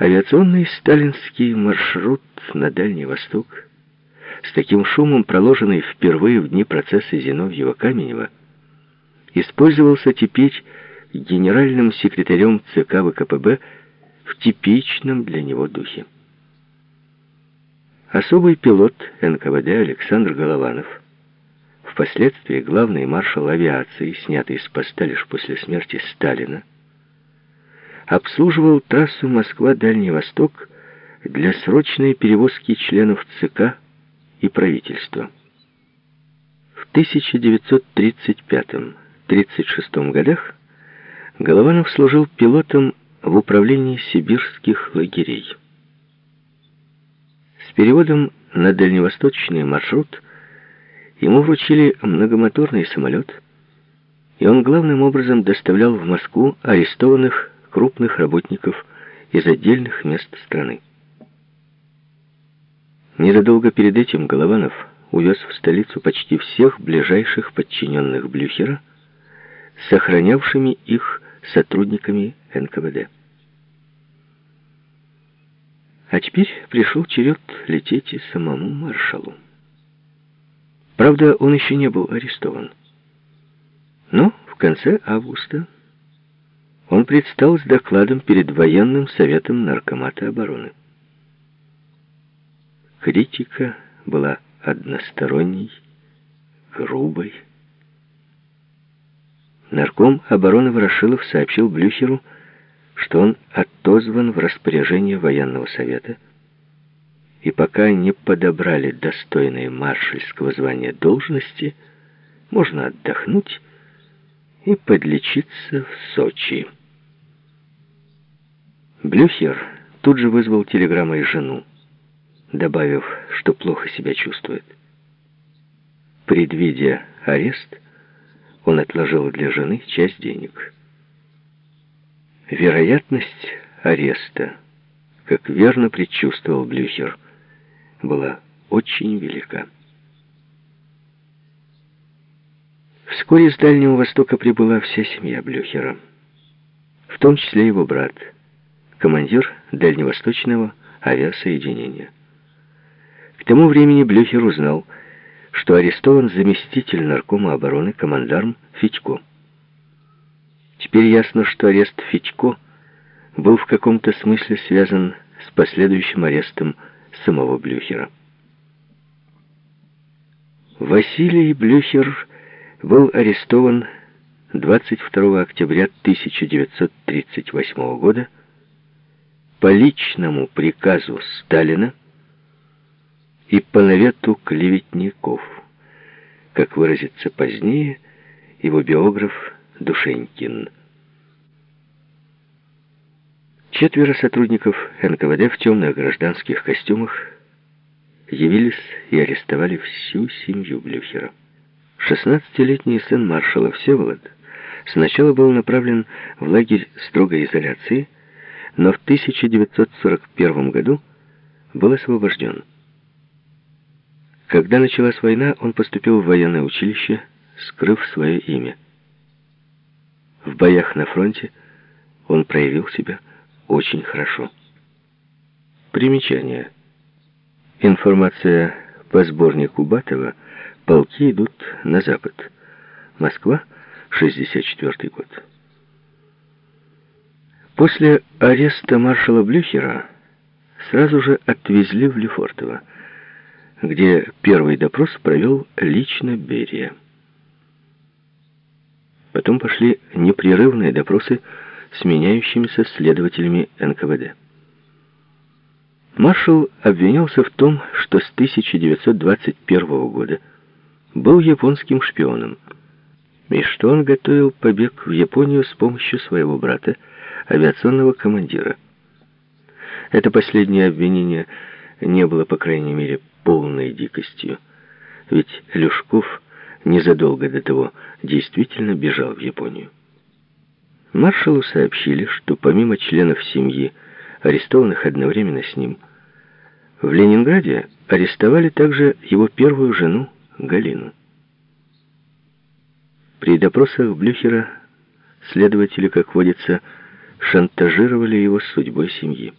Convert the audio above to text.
Авиационный сталинский маршрут на Дальний Восток, с таким шумом проложенный впервые в дни процесса Зиновьева-Каменева, использовался теперь генеральным секретарем ЦК ВКПБ в типичном для него духе. Особый пилот НКВД Александр Голованов, впоследствии главный маршал авиации, снятый с поста лишь после смерти Сталина, обслуживал трассу Москва-Дальний Восток для срочной перевозки членов ЦК и правительства. В 1935-36 годах Голованов служил пилотом в управлении сибирских лагерей. С переводом на дальневосточный маршрут ему вручили многомоторный самолет, и он главным образом доставлял в Москву арестованных крупных работников из отдельных мест страны. Незадолго перед этим Голованов увез в столицу почти всех ближайших подчиненных Блюхера, сохранявшими их сотрудниками НКВД. А теперь пришел черед лететь и самому маршалу. Правда, он еще не был арестован. Но в конце августа предстал с докладом перед военным советом Наркомата обороны. Критика была односторонней, грубой. Нарком обороны Ворошилов сообщил Блюхеру, что он отозван в распоряжение военного совета, и пока не подобрали достойные маршальского звания должности, можно отдохнуть и подлечиться в Сочи. Блюхер тут же вызвал телеграммой жену, добавив, что плохо себя чувствует. Предвидя арест, он отложил для жены часть денег. Вероятность ареста, как верно предчувствовал Блюхер, была очень велика. Вскоре с Дальнего Востока прибыла вся семья Блюхера, в том числе его брат, командир Дальневосточного авиасоединения. К тому времени Блюхер узнал, что арестован заместитель наркома обороны командарм Федько. Теперь ясно, что арест Федько был в каком-то смысле связан с последующим арестом самого Блюхера. Василий Блюхер был арестован 22 октября 1938 года по личному приказу Сталина и по навету клеветников, как выразится позднее его биограф Душенькин. Четверо сотрудников НКВД в темных гражданских костюмах явились и арестовали всю семью Блюхера. Шестнадцатилетний сын маршала Всеволод сначала был направлен в лагерь строгой изоляции, но в 1941 году был освобожден. Когда началась война, он поступил в военное училище, скрыв свое имя. В боях на фронте он проявил себя очень хорошо. Примечание. Информация по сборнику Батова Полки идут на запад. Москва, 64 год. После ареста маршала Блюхера сразу же отвезли в Лефортово, где первый допрос провел лично Берия. Потом пошли непрерывные допросы с меняющимися следователями НКВД. Маршал обвинялся в том, что с 1921 года был японским шпионом, и что он готовил побег в Японию с помощью своего брата, авиационного командира. Это последнее обвинение не было, по крайней мере, полной дикостью, ведь Люшков незадолго до того действительно бежал в Японию. Маршалу сообщили, что помимо членов семьи, арестованных одновременно с ним, в Ленинграде арестовали также его первую жену Галину. При допросах Блюхера следователи, как водится, шантажировали его судьбой семьи.